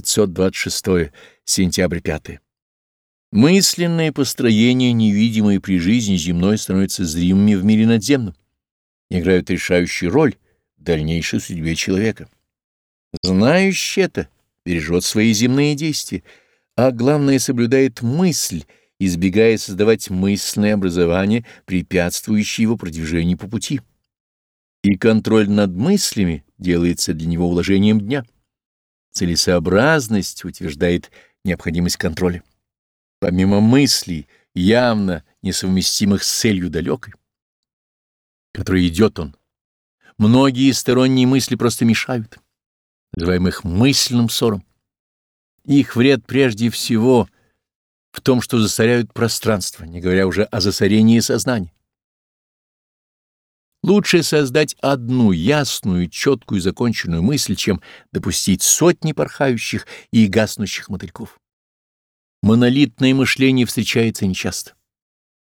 526 сентябрь 5. Мысленные построения, невидимые при жизни земной, становятся зримыми в мире надземном, играют решающую роль в дальнейшей судьбе человека. Знающий это бережет свои земные действия, а главное соблюдает мысль, избегая создавать мысленное образование, препятствующее его продвижению по пути. И контроль над мыслями делается для него уложением дня. Целесообразность утверждает необходимость контроля. Помимо мыслей, явно несовместимых с целью далекой, которой идет он, многие сторонние мысли просто мешают, называем их мысленным ссором. Их вред прежде всего в том, что засоряют пространство, не говоря уже о засорении сознания. Лучше создать одну ясную, четкую, законченную мысль, чем допустить сотни порхающих и гаснущих мотыльков. Монолитное мышление встречается нечасто.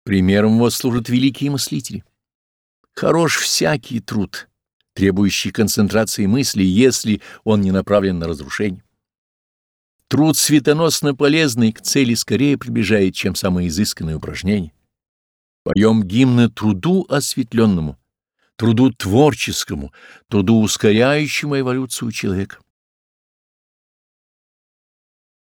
Примером его служат великие мыслители. Хорош всякий труд, требующий концентрации мысли, если он не направлен на разрушение. Труд светоносно полезный к цели скорее приближает, чем самые изысканные упражнения. Поем гимны труду осветленному — труду творческому, труду ускоряющему эволюцию человека.